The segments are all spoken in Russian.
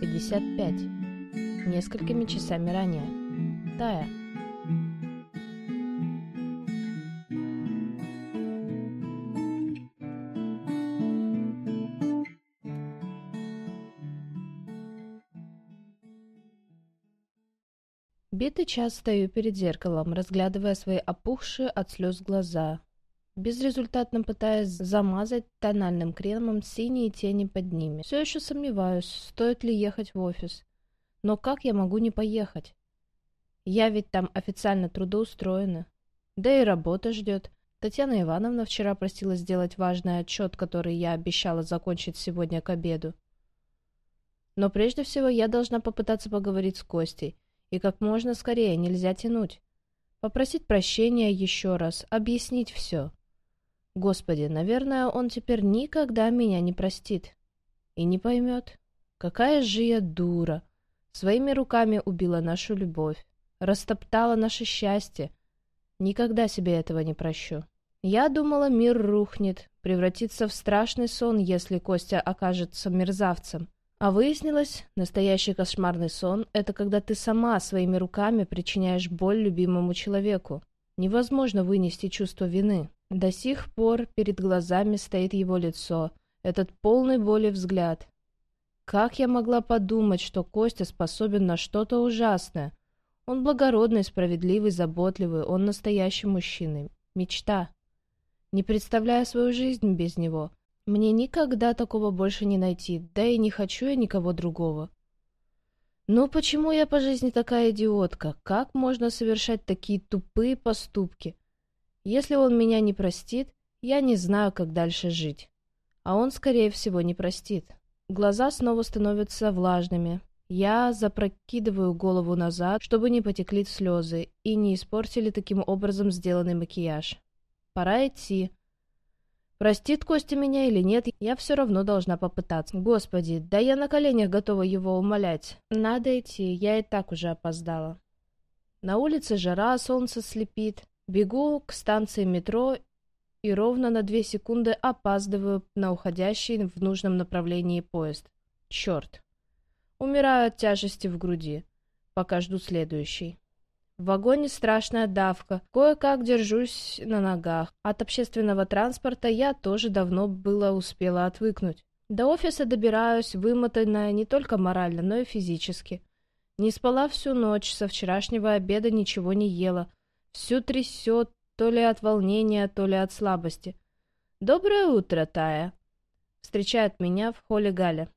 55. Несколькими часами ранее. Тая. Битый час стою перед зеркалом, разглядывая свои опухшие от слез глаза, безрезультатно пытаясь замазать тональным кремом синие тени под ними. Все еще сомневаюсь, стоит ли ехать в офис. Но как я могу не поехать? Я ведь там официально трудоустроена. Да и работа ждет. Татьяна Ивановна вчера просила сделать важный отчет, который я обещала закончить сегодня к обеду. Но прежде всего я должна попытаться поговорить с Костей — и как можно скорее, нельзя тянуть. Попросить прощения еще раз, объяснить все. Господи, наверное, он теперь никогда меня не простит. И не поймет. Какая же я дура. Своими руками убила нашу любовь. Растоптала наше счастье. Никогда себе этого не прощу. Я думала, мир рухнет, превратится в страшный сон, если Костя окажется мерзавцем. А выяснилось, настоящий кошмарный сон — это когда ты сама своими руками причиняешь боль любимому человеку. Невозможно вынести чувство вины. До сих пор перед глазами стоит его лицо, этот полный боли взгляд. Как я могла подумать, что Костя способен на что-то ужасное? Он благородный, справедливый, заботливый, он настоящий мужчина. Мечта. Не представляю свою жизнь без него. Мне никогда такого больше не найти, да и не хочу я никого другого. Ну почему я по жизни такая идиотка? Как можно совершать такие тупые поступки? Если он меня не простит, я не знаю, как дальше жить. А он, скорее всего, не простит. Глаза снова становятся влажными. Я запрокидываю голову назад, чтобы не потекли слезы и не испортили таким образом сделанный макияж. Пора идти. Простит Костя меня или нет, я все равно должна попытаться. Господи, да я на коленях готова его умолять. Надо идти, я и так уже опоздала. На улице жара, солнце слепит. Бегу к станции метро и ровно на две секунды опаздываю на уходящий в нужном направлении поезд. Черт. Умираю от тяжести в груди, пока жду следующий. В вагоне страшная давка. Кое-как держусь на ногах. От общественного транспорта я тоже давно было успела отвыкнуть. До офиса добираюсь, вымотанная не только морально, но и физически. Не спала всю ночь, со вчерашнего обеда ничего не ела. Всю трясет, то ли от волнения, то ли от слабости. «Доброе утро, Тая!» Встречает меня в холле Галя.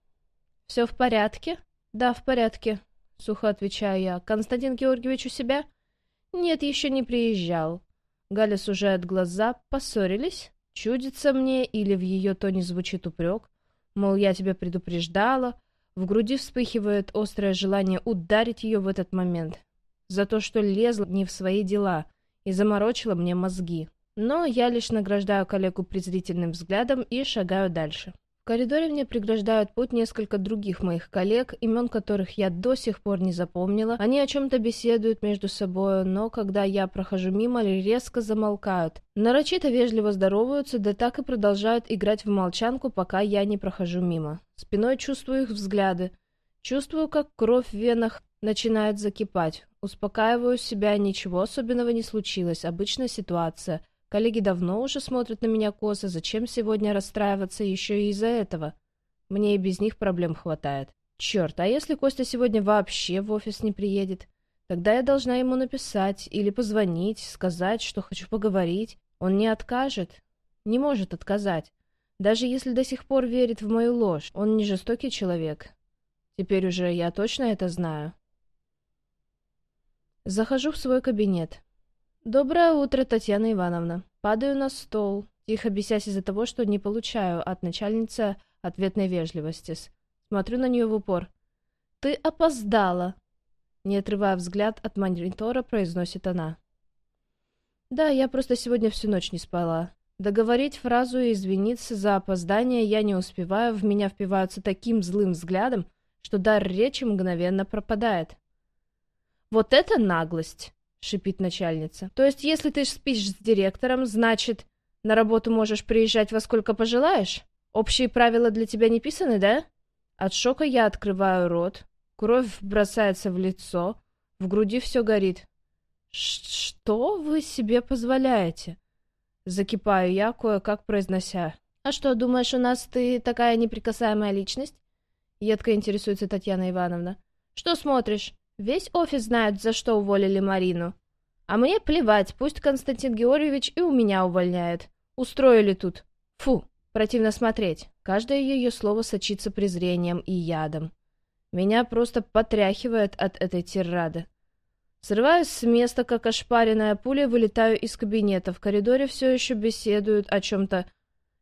«Все в порядке?» «Да, в порядке», — сухо отвечаю я. «Константин Георгиевич у себя?» «Нет, еще не приезжал». Галя сужает глаза. «Поссорились? Чудится мне или в ее тоне звучит упрек? Мол, я тебя предупреждала». В груди вспыхивает острое желание ударить ее в этот момент. За то, что лезла не в свои дела и заморочила мне мозги. Но я лишь награждаю коллегу презрительным взглядом и шагаю дальше. В коридоре мне преграждают путь несколько других моих коллег, имен которых я до сих пор не запомнила. Они о чем-то беседуют между собой, но когда я прохожу мимо, резко замолкают. Нарочито вежливо здороваются, да так и продолжают играть в молчанку, пока я не прохожу мимо. Спиной чувствую их взгляды. Чувствую, как кровь в венах начинает закипать. Успокаиваю себя, ничего особенного не случилось, обычная ситуация – Коллеги давно уже смотрят на меня косо, зачем сегодня расстраиваться еще и из-за этого? Мне и без них проблем хватает. Черт, а если Костя сегодня вообще в офис не приедет? Тогда я должна ему написать или позвонить, сказать, что хочу поговорить. Он не откажет. Не может отказать. Даже если до сих пор верит в мою ложь, он не жестокий человек. Теперь уже я точно это знаю. Захожу в свой кабинет. «Доброе утро, Татьяна Ивановна. Падаю на стол, тихо бесясь из-за того, что не получаю от начальницы ответной вежливости. Смотрю на нее в упор. «Ты опоздала!» Не отрывая взгляд от монитора, произносит она. «Да, я просто сегодня всю ночь не спала. Договорить фразу и извиниться за опоздание я не успеваю, в меня впиваются таким злым взглядом, что дар речи мгновенно пропадает. Вот это наглость! шипит начальница. То есть, если ты спишь с директором, значит, на работу можешь приезжать во сколько пожелаешь? Общие правила для тебя не писаны, да? От шока я открываю рот, кровь бросается в лицо, в груди все горит. «Что вы себе позволяете?» Закипаю я, кое-как произнося. «А что, думаешь, у нас ты такая неприкасаемая личность?» Едко интересуется Татьяна Ивановна. «Что смотришь? Весь офис знает, за что уволили Марину. А мне плевать, пусть Константин Георгиевич и у меня увольняет. Устроили тут. Фу, противно смотреть. Каждое ее слово сочится презрением и ядом. Меня просто потряхивает от этой тирады. Срываюсь с места, как ошпаренная пуля, вылетаю из кабинета. В коридоре все еще беседуют о чем-то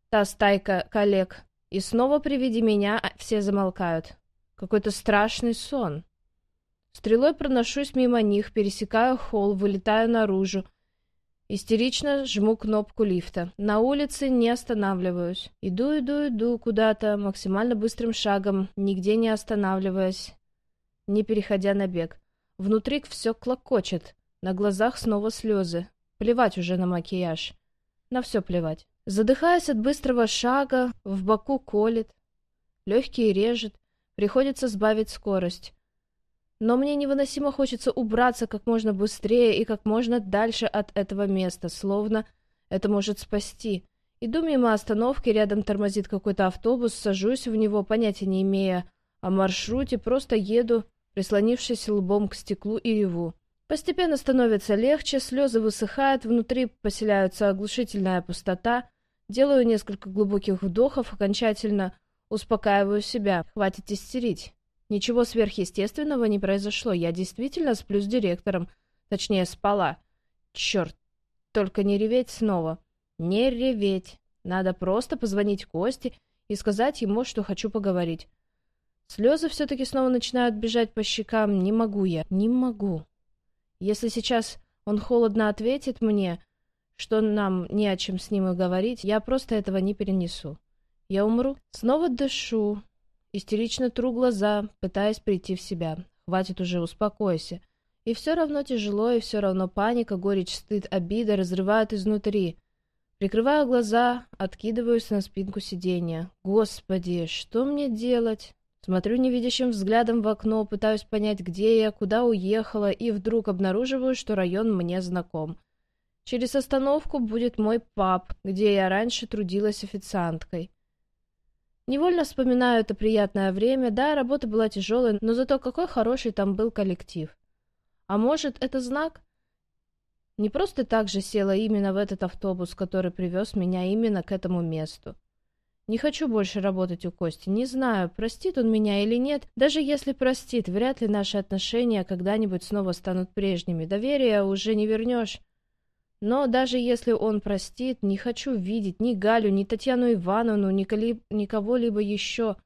та стайка коллег. И снова при виде меня все замолкают. Какой-то страшный сон. Стрелой проношусь мимо них, пересекаю холл, вылетаю наружу. Истерично жму кнопку лифта. На улице не останавливаюсь. Иду, иду, иду куда-то, максимально быстрым шагом, нигде не останавливаясь, не переходя на бег. Внутри все клокочет, на глазах снова слезы. Плевать уже на макияж. На все плевать. Задыхаясь от быстрого шага, в боку колет. Легкие режет, приходится сбавить скорость. Но мне невыносимо хочется убраться как можно быстрее и как можно дальше от этого места, словно это может спасти. Иду мимо остановки, рядом тормозит какой-то автобус, сажусь в него, понятия не имея о маршруте, просто еду прислонившись лбом к стеклу и реву. Постепенно становится легче, слезы высыхают, внутри поселяются оглушительная пустота. Делаю несколько глубоких вдохов, окончательно успокаиваю себя. Хватит истерить. Ничего сверхъестественного не произошло. Я действительно сплю с директором. Точнее, спала. Черт, только не реветь снова. Не реветь. Надо просто позвонить Косте и сказать ему, что хочу поговорить. Слезы все-таки снова начинают бежать по щекам. Не могу я, не могу. Если сейчас он холодно ответит мне, что нам не о чем с ним и говорить, я просто этого не перенесу. Я умру. Снова дышу. Истерично тру глаза, пытаясь прийти в себя. Хватит уже, успокойся. И все равно тяжело, и все равно паника, горечь, стыд, обида разрывают изнутри. Прикрываю глаза, откидываюсь на спинку сиденья. Господи, что мне делать? Смотрю невидящим взглядом в окно, пытаюсь понять, где я, куда уехала, и вдруг обнаруживаю, что район мне знаком. Через остановку будет мой паб, где я раньше трудилась официанткой. Невольно вспоминаю это приятное время. Да, работа была тяжелой, но зато какой хороший там был коллектив. А может, это знак? Не просто так же села именно в этот автобус, который привез меня именно к этому месту. Не хочу больше работать у Кости. Не знаю, простит он меня или нет. Даже если простит, вряд ли наши отношения когда-нибудь снова станут прежними. Доверия уже не вернешь. Но даже если он простит, не хочу видеть ни Галю, ни Татьяну Ивановну, ни, коли... ни кого-либо еще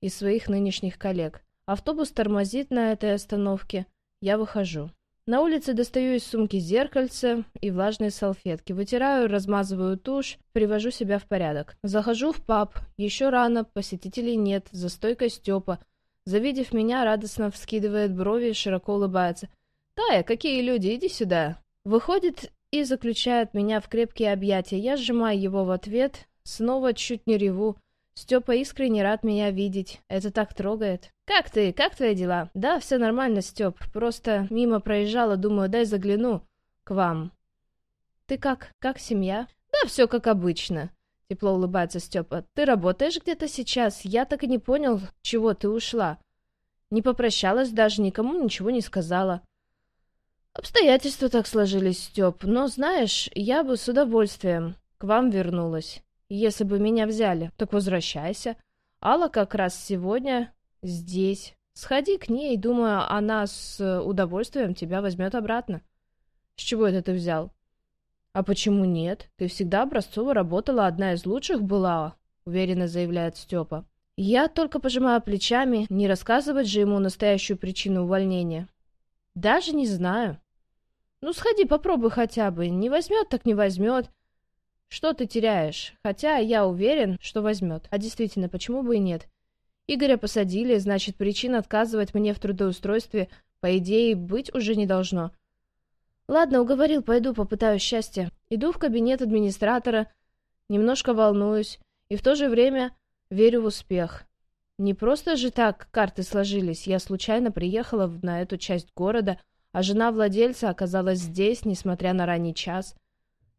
из своих нынешних коллег. Автобус тормозит на этой остановке. Я выхожу. На улице достаю из сумки зеркальце и влажные салфетки, вытираю, размазываю тушь, привожу себя в порядок. Захожу в паб, еще рано, посетителей нет, за стойкой Степа. Завидев меня, радостно вскидывает брови и широко улыбается. «Тая, какие люди, иди сюда!» Выходит и заключает меня в крепкие объятия. Я сжимаю его в ответ, снова чуть не реву. Степа искренне рад меня видеть. Это так трогает. «Как ты? Как твои дела?» «Да, все нормально, Степ. Просто мимо проезжала, думаю, дай загляну к вам». «Ты как? Как семья?» «Да, все как обычно», — тепло улыбается Степа. «Ты работаешь где-то сейчас? Я так и не понял, чего ты ушла. Не попрощалась даже, никому ничего не сказала». «Обстоятельства так сложились, Степ. Но, знаешь, я бы с удовольствием к вам вернулась». Если бы меня взяли, так возвращайся. Алла как раз сегодня здесь. Сходи к ней, думаю, она с удовольствием тебя возьмет обратно. С чего это ты взял? А почему нет? Ты всегда образцово работала, одна из лучших была, уверенно заявляет Степа. Я только пожимаю плечами, не рассказывать же ему настоящую причину увольнения. Даже не знаю. Ну, сходи, попробуй хотя бы. Не возьмет, так не возьмет. Что ты теряешь? Хотя я уверен, что возьмет. А действительно, почему бы и нет? Игоря посадили, значит, причин отказывать мне в трудоустройстве, по идее, быть уже не должно. Ладно, уговорил, пойду попытаюсь счастья. Иду в кабинет администратора, немножко волнуюсь и в то же время верю в успех. Не просто же так карты сложились, я случайно приехала на эту часть города, а жена владельца оказалась здесь, несмотря на ранний час.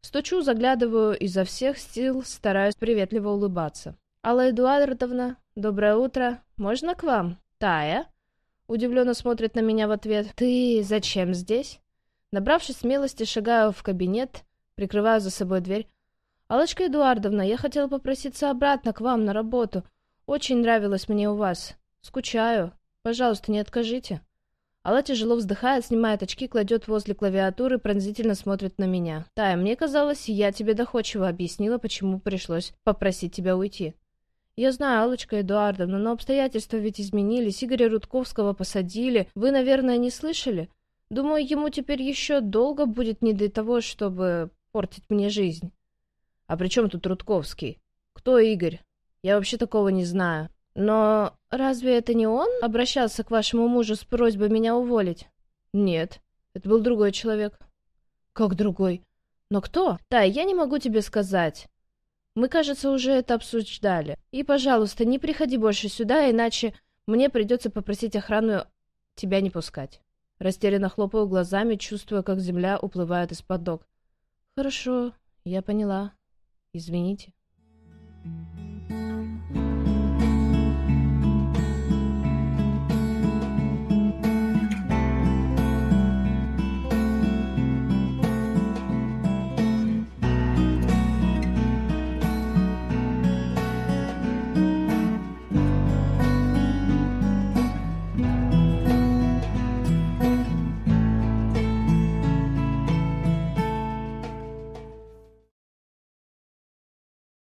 Стучу, заглядываю, изо всех сил стараюсь приветливо улыбаться. «Алла Эдуардовна, доброе утро. Можно к вам?» «Тая?» Удивленно смотрит на меня в ответ. «Ты зачем здесь?» Набравшись смелости, шагаю в кабинет, прикрываю за собой дверь. «Аллочка Эдуардовна, я хотела попроситься обратно к вам на работу. Очень нравилось мне у вас. Скучаю. Пожалуйста, не откажите». Алла тяжело вздыхает, снимает очки, кладет возле клавиатуры, пронзительно смотрит на меня. «Тая, мне казалось, я тебе доходчиво объяснила, почему пришлось попросить тебя уйти». «Я знаю, Аллочка Эдуардовна, но обстоятельства ведь изменились. Игоря Рудковского посадили. Вы, наверное, не слышали? Думаю, ему теперь еще долго будет не для того, чтобы портить мне жизнь». «А при чем тут Рудковский? Кто Игорь? Я вообще такого не знаю». «Но разве это не он обращался к вашему мужу с просьбой меня уволить?» «Нет, это был другой человек». «Как другой? Но кто?» «Да, я не могу тебе сказать. Мы, кажется, уже это обсуждали. И, пожалуйста, не приходи больше сюда, иначе мне придется попросить охрану тебя не пускать». Растерянно хлопаю глазами, чувствуя, как земля уплывает из-под ног. «Хорошо, я поняла. Извините».